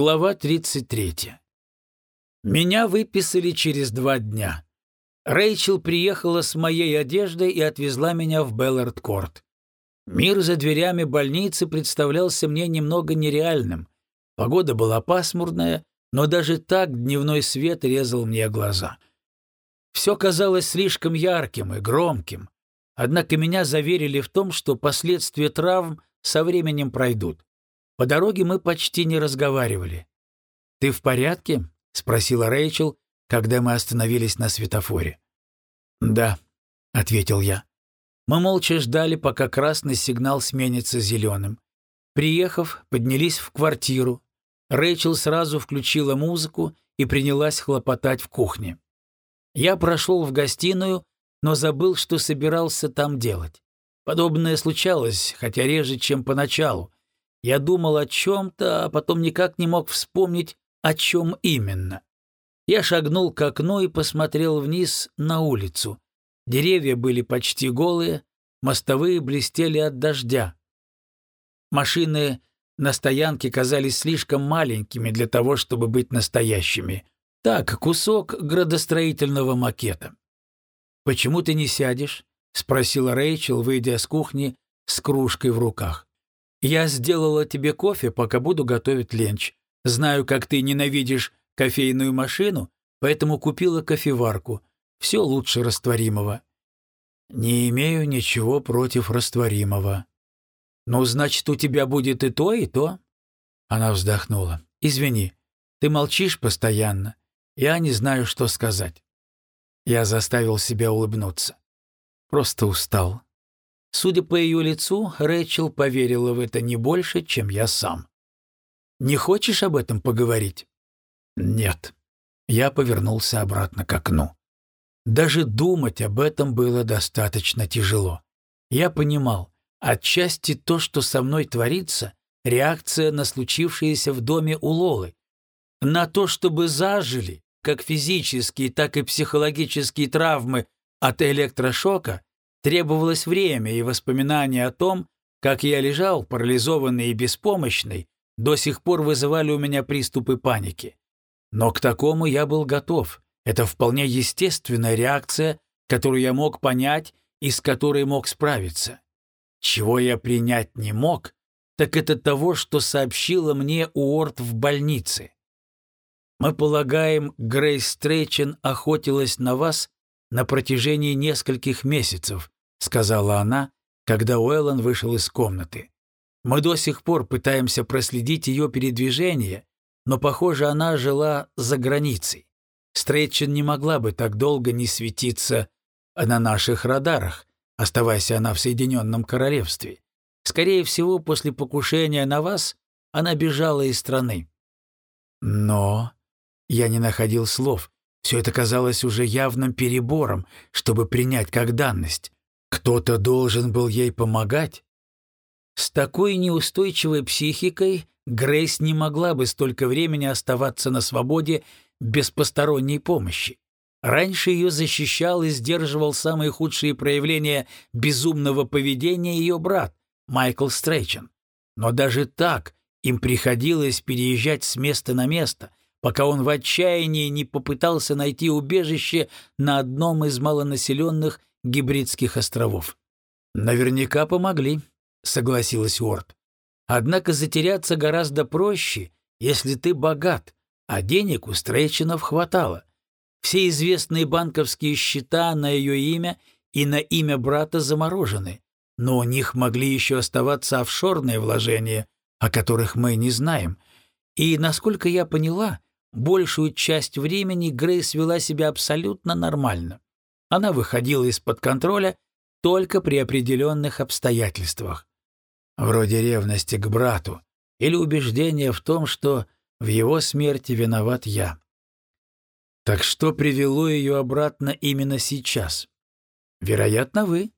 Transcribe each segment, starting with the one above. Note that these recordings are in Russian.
Глава 33. Меня выписали через два дня. Рэйчел приехала с моей одеждой и отвезла меня в Беллард-Корт. Мир за дверями больницы представлялся мне немного нереальным. Погода была пасмурная, но даже так дневной свет резал мне глаза. Все казалось слишком ярким и громким, однако меня заверили в том, что последствия травм со временем пройдут. По дороге мы почти не разговаривали. «Ты в порядке?» — спросила Рэйчел, когда мы остановились на светофоре. «Да», — ответил я. Мы молча ждали, пока красный сигнал сменится зеленым. Приехав, поднялись в квартиру. Рэйчел сразу включила музыку и принялась хлопотать в кухне. Я прошел в гостиную, но забыл, что собирался там делать. Подобное случалось, хотя реже, чем поначалу, я думал о чем-то, а потом никак не мог вспомнить, о чем именно. Я шагнул к окну и посмотрел вниз на улицу. Деревья были почти голые, мостовые блестели от дождя. Машины на стоянке казались слишком маленькими для того, чтобы быть настоящими. Так, кусок градостроительного макета. «Почему ты не сядешь?» — спросила Рэйчел, выйдя с кухни с кружкой в руках. Я сделала тебе кофе, пока буду готовить ленч. Знаю, как ты ненавидишь кофейную машину, поэтому купила кофеварку. Все лучше растворимого. Не имею ничего против растворимого. Ну, значит, у тебя будет и то, и то. Она вздохнула. Извини, ты молчишь постоянно. Я не знаю, что сказать. Я заставил себя улыбнуться. Просто устал. Судя по ее лицу, Рэчел поверила в это не больше, чем я сам. «Не хочешь об этом поговорить?» «Нет». Я повернулся обратно к окну. Даже думать об этом было достаточно тяжело. Я понимал, отчасти то, что со мной творится, реакция на случившееся в доме у Лолы, на то, чтобы зажили как физические, так и психологические травмы от электрошока, Требовалось время и воспоминания о том, как я лежал, парализованный и беспомощный, до сих пор вызывали у меня приступы паники. Но к такому я был готов. Это вполне естественная реакция, которую я мог понять и с которой мог справиться. Чего я принять не мог, так это того, что сообщила мне Уорд в больнице. Мы полагаем, Грейс Стрейчен охотилась на вас на протяжении нескольких месяцев», — сказала она, когда Уэллон вышел из комнаты. «Мы до сих пор пытаемся проследить ее передвижение, но, похоже, она жила за границей. Стрейчен не могла бы так долго не светиться на наших радарах, оставаясь она в Соединенном Королевстве. Скорее всего, после покушения на вас она бежала из страны». «Но...» Я не находил слов. Все это казалось уже явным перебором, чтобы принять как данность. Кто-то должен был ей помогать. С такой неустойчивой психикой Грейс не могла бы столько времени оставаться на свободе без посторонней помощи. Раньше ее защищал и сдерживал самые худшие проявления безумного поведения ее брат, Майкл Стрейчен. Но даже так им приходилось переезжать с места на место, пока он в отчаянии не попытался найти убежище на одном из малонаселенных гибридских островов. «Наверняка помогли», — согласилась Уорд. «Однако затеряться гораздо проще, если ты богат, а денег у Стрейченов хватало. Все известные банковские счета на ее имя и на имя брата заморожены, но у них могли еще оставаться офшорные вложения, о которых мы не знаем. И, насколько я поняла, Большую часть времени Грейс вела себя абсолютно нормально. Она выходила из-под контроля только при определенных обстоятельствах. Вроде ревности к брату или убеждения в том, что в его смерти виноват я. Так что привело ее обратно именно сейчас? Вероятно, вы.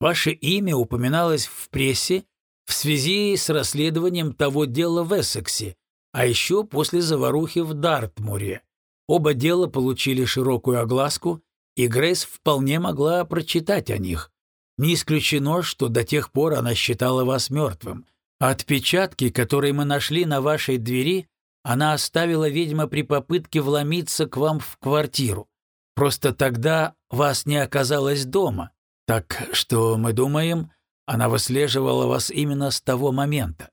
Ваше имя упоминалось в прессе в связи с расследованием того дела в Эссексе, а еще после заварухи в Дартмуре. Оба дела получили широкую огласку, и Грейс вполне могла прочитать о них. Не исключено, что до тех пор она считала вас мертвым. Отпечатки, которые мы нашли на вашей двери, она оставила, видимо, при попытке вломиться к вам в квартиру. Просто тогда вас не оказалось дома. Так что мы думаем, она выслеживала вас именно с того момента.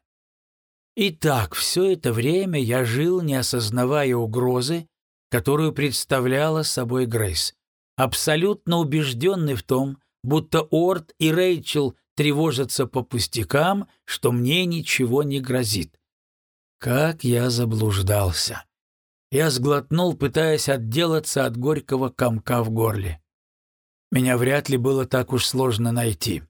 Итак, все это время я жил, не осознавая угрозы, которую представляла собой Грейс, абсолютно убежденный в том, будто Орд и Рэйчел тревожатся по пустякам, что мне ничего не грозит. Как я заблуждался. Я сглотнул, пытаясь отделаться от горького комка в горле. Меня вряд ли было так уж сложно найти.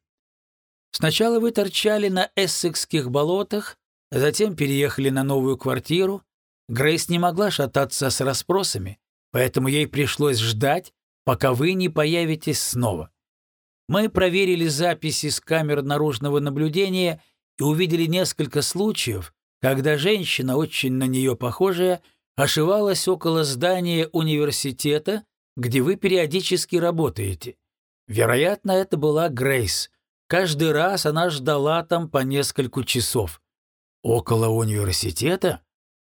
Сначала вы торчали на Эссекских болотах, затем переехали на новую квартиру. Грейс не могла шататься с расспросами, поэтому ей пришлось ждать, пока вы не появитесь снова. Мы проверили записи с камер наружного наблюдения и увидели несколько случаев, когда женщина, очень на нее похожая, ошивалась около здания университета, где вы периодически работаете. Вероятно, это была Грейс. Каждый раз она ждала там по несколько часов. Около университета?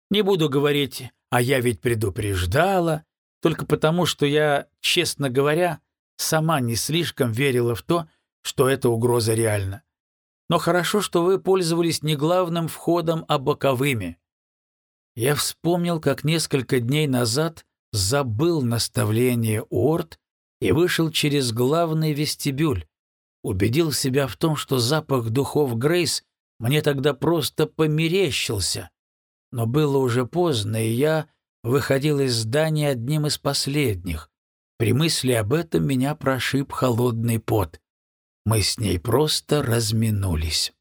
Не буду говорить, а я ведь предупреждала, только потому, что я, честно говоря, сама не слишком верила в то, что эта угроза реальна. Но хорошо, что вы пользовались не главным входом, а боковыми. Я вспомнил, как несколько дней назад забыл наставление Уорд и вышел через главный вестибюль. Убедил себя в том, что запах духов Грейс мне тогда просто померещился. Но было уже поздно, и я выходил из здания одним из последних. При мысли об этом меня прошиб холодный пот. Мы с ней просто разминулись.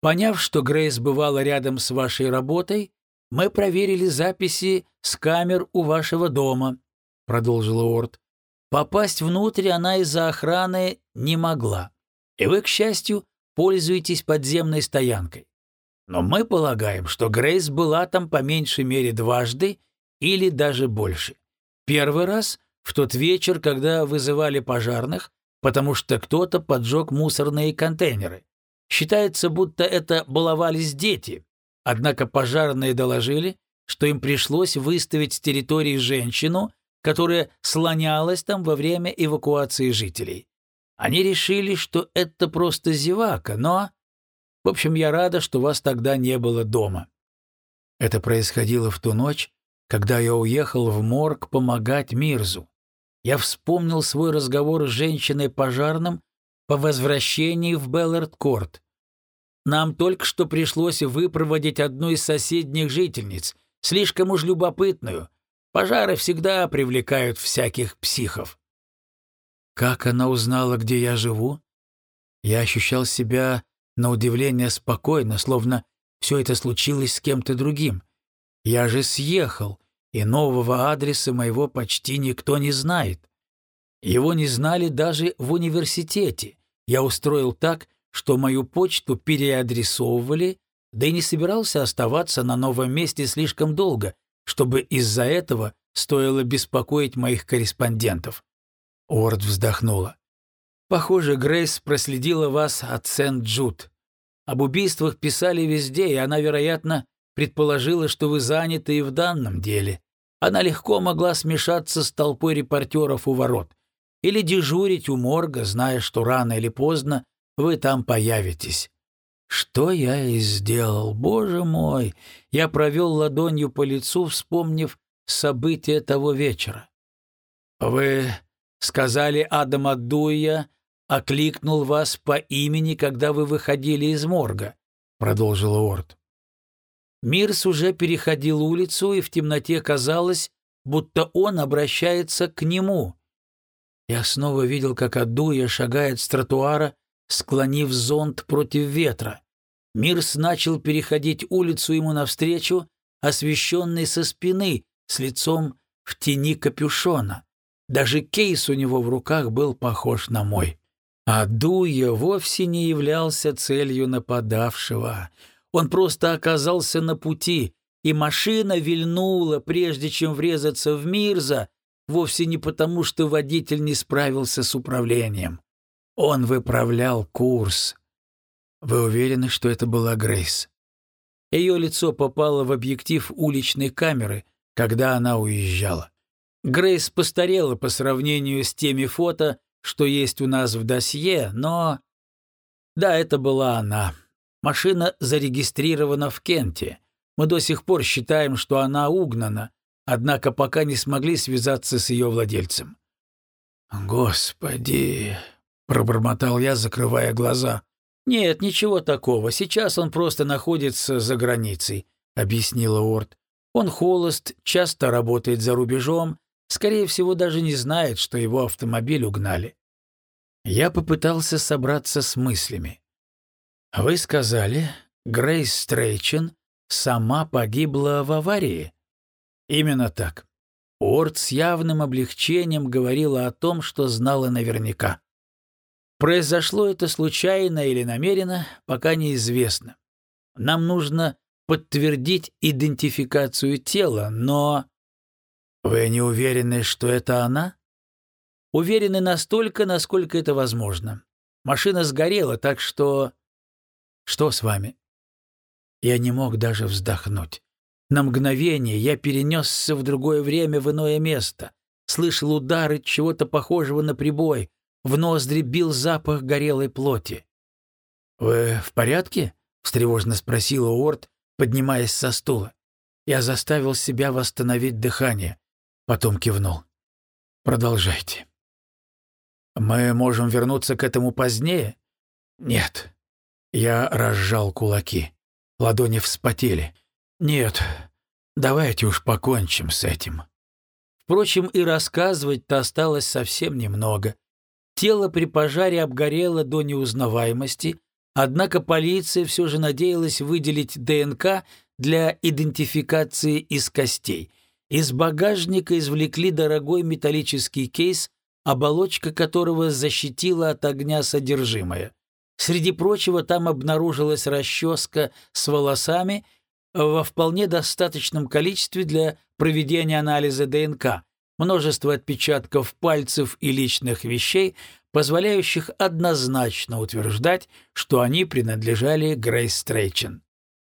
Поняв, что Грейс бывала рядом с вашей работой, мы проверили записи с камер у вашего дома, — продолжила Орд. Попасть внутрь она из-за охраны не могла. И вы, к счастью, пользуетесь подземной стоянкой. Но мы полагаем, что Грейс была там по меньшей мере дважды или даже больше. Первый раз — в тот вечер, когда вызывали пожарных, потому что кто-то поджег мусорные контейнеры. Считается, будто это баловались дети. Однако пожарные доложили, что им пришлось выставить с территории женщину, которая слонялась там во время эвакуации жителей. Они решили, что это просто зевака, но... В общем, я рада, что вас тогда не было дома. Это происходило в ту ночь, когда я уехал в морг помогать Мирзу я вспомнил свой разговор с женщиной-пожарным по возвращении в Беллард-Корт. Нам только что пришлось выпроводить одну из соседних жительниц, слишком уж любопытную. Пожары всегда привлекают всяких психов. Как она узнала, где я живу? Я ощущал себя, на удивление, спокойно, словно все это случилось с кем-то другим. Я же съехал, и нового адреса моего почти никто не знает. Его не знали даже в университете. Я устроил так, что мою почту переадресовывали, да и не собирался оставаться на новом месте слишком долго, чтобы из-за этого стоило беспокоить моих корреспондентов. Уорд вздохнула. «Похоже, Грейс проследила вас от Сент-Джуд. Об убийствах писали везде, и она, вероятно, предположила, что вы заняты и в данном деле. Она легко могла смешаться с толпой репортеров у ворот или дежурить у морга, зная, что рано или поздно вы там появитесь. Что я и сделал, боже мой! Я провел ладонью по лицу, вспомнив события того вечера. Вы сказали Адам Адуя, окликнул вас по имени, когда вы выходили из морга, продолжил Орд. Мирс уже переходил улицу, и в темноте казалось, будто он обращается к нему. Я снова видел, как Адуя шагает с тротуара, склонив зонт против ветра. Мирс начал переходить улицу ему навстречу, освещенный со спины, с лицом в тени капюшона. Даже кейс у него в руках был похож на мой. А Дуя вовсе не являлся целью нападавшего. Он просто оказался на пути, и машина вильнула, прежде чем врезаться в Мирза, вовсе не потому, что водитель не справился с управлением. Он выправлял курс. Вы уверены, что это была Грейс? Ее лицо попало в объектив уличной камеры, когда она уезжала. Грейс постарела по сравнению с теми фото, что есть у нас в досье, но... Да, это была она. Машина зарегистрирована в Кенте. Мы до сих пор считаем, что она угнана, однако пока не смогли связаться с ее владельцем. «Господи!» — пробормотал я, закрывая глаза. «Нет, ничего такого. Сейчас он просто находится за границей», — объяснила Орд. «Он холост, часто работает за рубежом, скорее всего, даже не знает, что его автомобиль угнали». Я попытался собраться с мыслями. «Вы сказали, Грейс Стрейчен сама погибла в аварии?» «Именно так. Орд с явным облегчением говорила о том, что знала наверняка. Произошло это случайно или намеренно, пока неизвестно. Нам нужно подтвердить идентификацию тела, но... Вы не уверены, что это она? Уверены настолько, насколько это возможно. Машина сгорела, так что... Что с вами? Я не мог даже вздохнуть. На мгновение я перенесся в другое время, в иное место. Слышал удары чего-то похожего на прибой. В ноздри бил запах горелой плоти. «Вы в порядке?» — встревожно спросила Уорд, поднимаясь со стула. Я заставил себя восстановить дыхание. Потом кивнул. «Продолжайте». «Мы можем вернуться к этому позднее?» «Нет». Я разжал кулаки. Ладони вспотели. Нет, давайте уж покончим с этим. Впрочем, и рассказывать-то осталось совсем немного. Тело при пожаре обгорело до неузнаваемости, однако полиция все же надеялась выделить ДНК для идентификации из костей. Из багажника извлекли дорогой металлический кейс, оболочка которого защитила от огня содержимое. Среди прочего там обнаружилась расческа с волосами во вполне достаточном количестве для проведения анализа ДНК, множество отпечатков пальцев и личных вещей, позволяющих однозначно утверждать, что они принадлежали Грейс Стрейчен.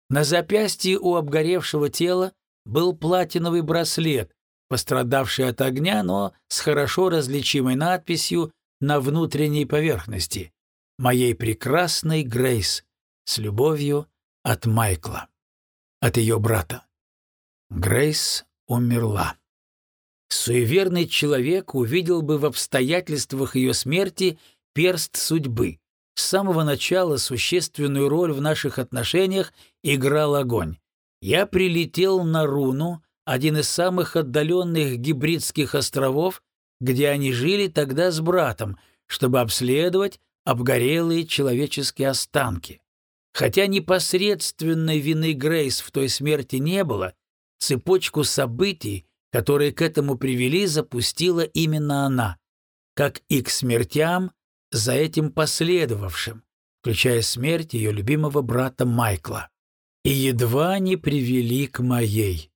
На запястье у обгоревшего тела был платиновый браслет, пострадавший от огня, но с хорошо различимой надписью на внутренней поверхности «Моей прекрасной Грейс, с любовью от Майкла» от ее брата. Грейс умерла. Суеверный человек увидел бы в обстоятельствах ее смерти перст судьбы. С самого начала существенную роль в наших отношениях играл огонь. Я прилетел на Руну, один из самых отдаленных гибридских островов, где они жили тогда с братом, чтобы обследовать обгорелые человеческие останки. Хотя непосредственной вины Грейс в той смерти не было, цепочку событий, которые к этому привели, запустила именно она, как и к смертям, за этим последовавшим, включая смерть ее любимого брата Майкла. И едва не привели к моей.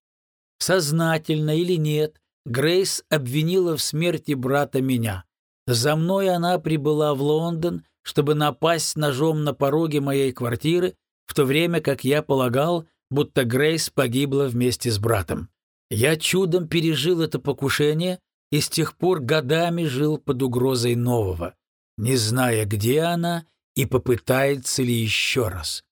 Сознательно или нет, Грейс обвинила в смерти брата меня. За мной она прибыла в Лондон, чтобы напасть ножом на пороге моей квартиры, в то время как я полагал, будто Грейс погибла вместе с братом. Я чудом пережил это покушение и с тех пор годами жил под угрозой нового, не зная, где она и попытается ли еще раз.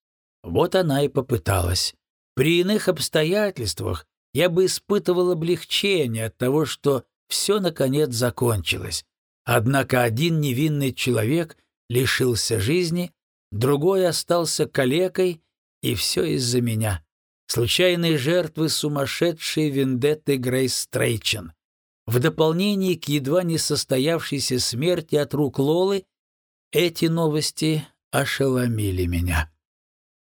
Вот она и попыталась. При иных обстоятельствах я бы испытывал облегчение от того, что все, наконец, закончилось. Однако один невинный человек лишился жизни, другой остался калекой, и все из-за меня. Случайные жертвы сумасшедшей вендетты Грейс Стрейчен. В дополнение к едва не состоявшейся смерти от рук Лолы, эти новости ошеломили меня.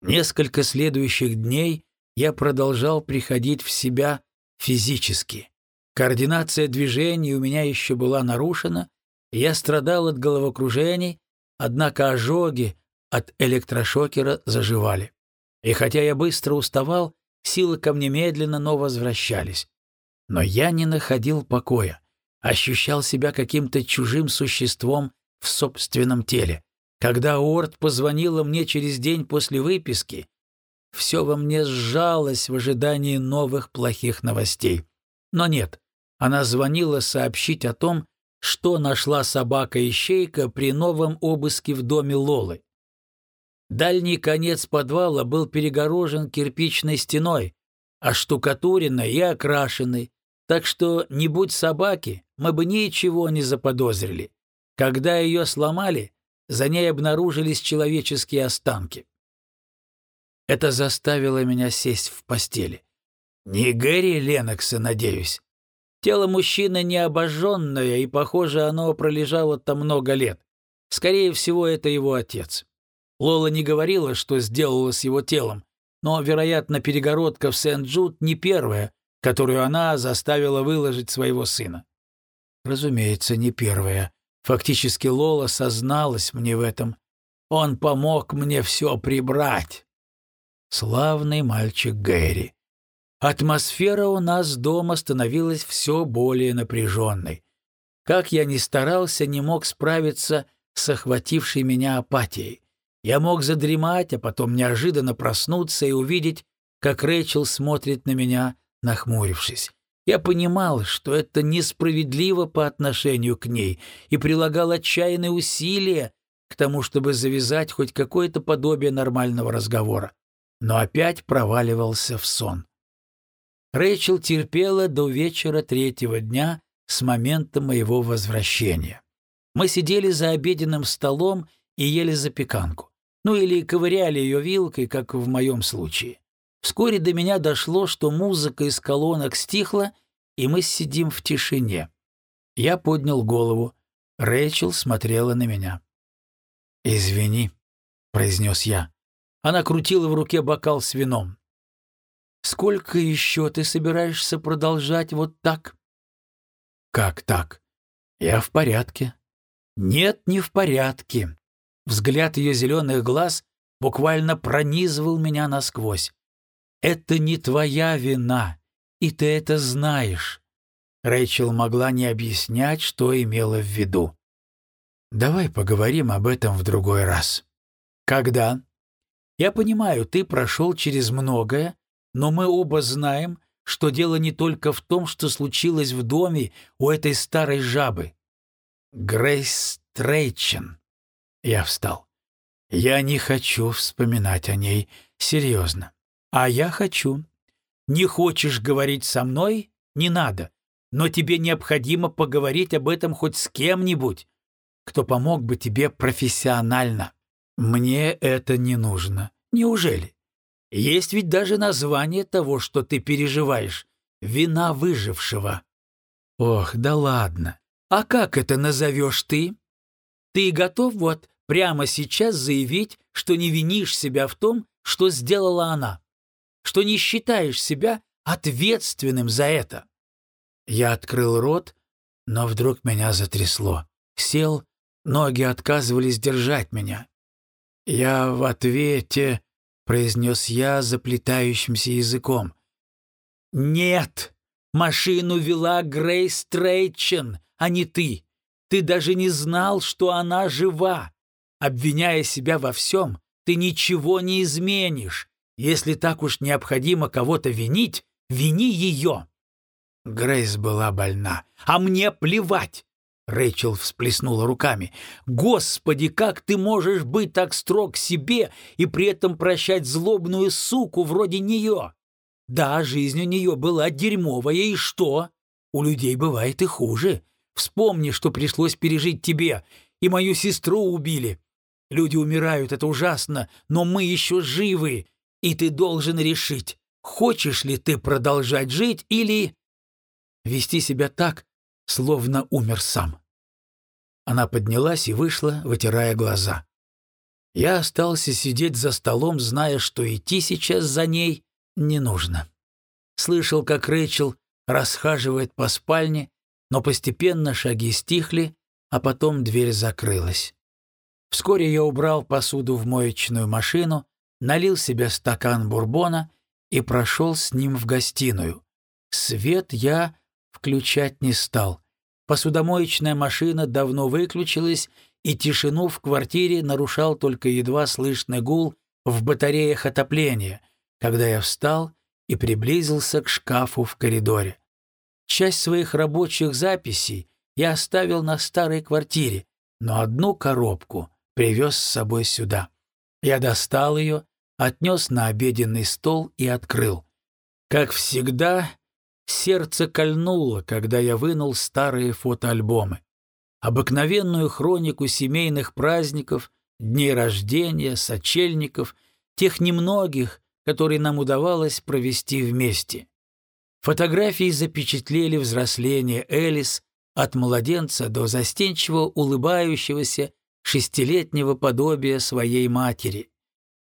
Несколько следующих дней я продолжал приходить в себя физически. Координация движений у меня еще была нарушена, я страдал от головокружений, Однако ожоги от электрошокера заживали. И хотя я быстро уставал, силы ко мне медленно, но возвращались. Но я не находил покоя, ощущал себя каким-то чужим существом в собственном теле. Когда Уорд позвонила мне через день после выписки, все во мне сжалось в ожидании новых плохих новостей. Но нет, она звонила сообщить о том, что нашла собака-ищейка при новом обыске в доме Лолы. Дальний конец подвала был перегорожен кирпичной стеной, оштукатуренной и окрашенной, так что, не будь собаки, мы бы ничего не заподозрили. Когда ее сломали, за ней обнаружились человеческие останки. Это заставило меня сесть в постели. Не Гэри Ленокса, надеюсь. Тело мужчины не обожженное, и, похоже, оно пролежало там много лет. Скорее всего, это его отец. Лола не говорила, что сделала с его телом, но, вероятно, перегородка в Сент-Джуд не первая, которую она заставила выложить своего сына. Разумеется, не первая. Фактически Лола созналась мне в этом. Он помог мне все прибрать. Славный мальчик Гэри. Атмосфера у нас дома становилась все более напряженной. Как я ни старался, не мог справиться с охватившей меня апатией. Я мог задремать, а потом неожиданно проснуться и увидеть, как Рэйчел смотрит на меня, нахмурившись. Я понимал, что это несправедливо по отношению к ней, и прилагал отчаянные усилия к тому, чтобы завязать хоть какое-то подобие нормального разговора. Но опять проваливался в сон. Рэйчел терпела до вечера третьего дня с момента моего возвращения. Мы сидели за обеденным столом и ели запеканку. Ну или ковыряли ее вилкой, как в моем случае. Вскоре до меня дошло, что музыка из колонок стихла, и мы сидим в тишине. Я поднял голову. Рэйчел смотрела на меня. «Извини», — произнес я. Она крутила в руке бокал с вином. «Сколько еще ты собираешься продолжать вот так?» «Как так? Я в порядке». «Нет, не в порядке». Взгляд ее зеленых глаз буквально пронизывал меня насквозь. Это не твоя вина, и ты это знаешь. Рэйчел могла не объяснять, что имела в виду. Давай поговорим об этом в другой раз. Когда? Я понимаю, ты прошел через многое, но мы оба знаем, что дело не только в том, что случилось в доме у этой старой жабы. Грейс Трейчен. Я встал. Я не хочу вспоминать о ней серьезно. А я хочу. Не хочешь говорить со мной? Не надо. Но тебе необходимо поговорить об этом хоть с кем-нибудь, кто помог бы тебе профессионально. Мне это не нужно. Неужели? Есть ведь даже название того, что ты переживаешь. Вина выжившего. Ох, да ладно. А как это назовешь ты? Ты готов вот прямо сейчас заявить, что не винишь себя в том, что сделала она? Что не считаешь себя ответственным за это. Я открыл рот, но вдруг меня затрясло. Сел, ноги отказывались держать меня. «Я в ответе», — произнес я заплетающимся языком. «Нет, машину вела Грейс Трейчен, а не ты. Ты даже не знал, что она жива. Обвиняя себя во всем, ты ничего не изменишь. Если так уж необходимо кого-то винить, вини ее. Грейс была больна. А мне плевать. Рэйчел всплеснула руками. «Господи, как ты можешь быть так строг к себе и при этом прощать злобную суку вроде нее? Да, жизнь у нее была дерьмовая, и что? У людей бывает и хуже. Вспомни, что пришлось пережить тебе, и мою сестру убили. Люди умирают, это ужасно, но мы еще живы, и ты должен решить, хочешь ли ты продолжать жить или вести себя так, словно умер сам. Она поднялась и вышла, вытирая глаза. Я остался сидеть за столом, зная, что идти сейчас за ней не нужно. Слышал, как Рэйчел расхаживает по спальне, но постепенно шаги стихли, а потом дверь закрылась. Вскоре я убрал посуду в моечную машину, налил себе стакан бурбона и прошел с ним в гостиную. Свет я включать не стал. Посудомоечная машина давно выключилась, и тишину в квартире нарушал только едва слышный гул в батареях отопления, когда я встал и приблизился к шкафу в коридоре. Часть своих рабочих записей я оставил на старой квартире, но одну коробку привез с собой сюда. Я достал ее, отнес на обеденный стол и открыл. Как всегда, сердце кольнуло, когда я вынул старые фотоальбомы. Обыкновенную хронику семейных праздников, дней рождения, сочельников, тех немногих, которые нам удавалось провести вместе. Фотографии запечатлели взросление Элис от младенца до застенчиво улыбающегося шестилетнего подобия своей матери.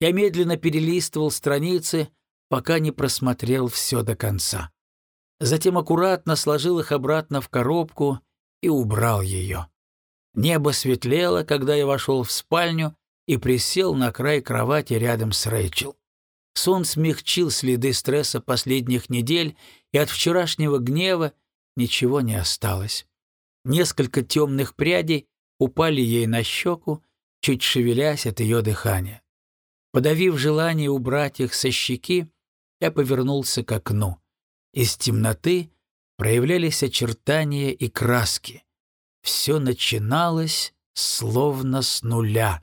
Я медленно перелистывал страницы, пока не просмотрел все до конца. Затем аккуратно сложил их обратно в коробку и убрал ее. Небо светлело, когда я вошел в спальню и присел на край кровати рядом с Рэйчел. Сон смягчил следы стресса последних недель, и от вчерашнего гнева ничего не осталось. Несколько темных прядей упали ей на щеку, чуть шевелясь от ее дыхания. Подавив желание убрать их со щеки, я повернулся к окну. Из темноты проявлялись очертания и краски. Все начиналось словно с нуля.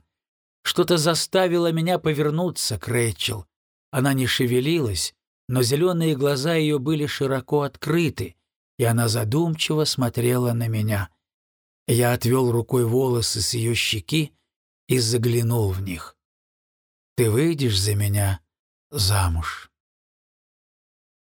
Что-то заставило меня повернуться к Рэйчел. Она не шевелилась, но зеленые глаза ее были широко открыты, и она задумчиво смотрела на меня. Я отвел рукой волосы с ее щеки и заглянул в них. «Ты выйдешь за меня замуж?»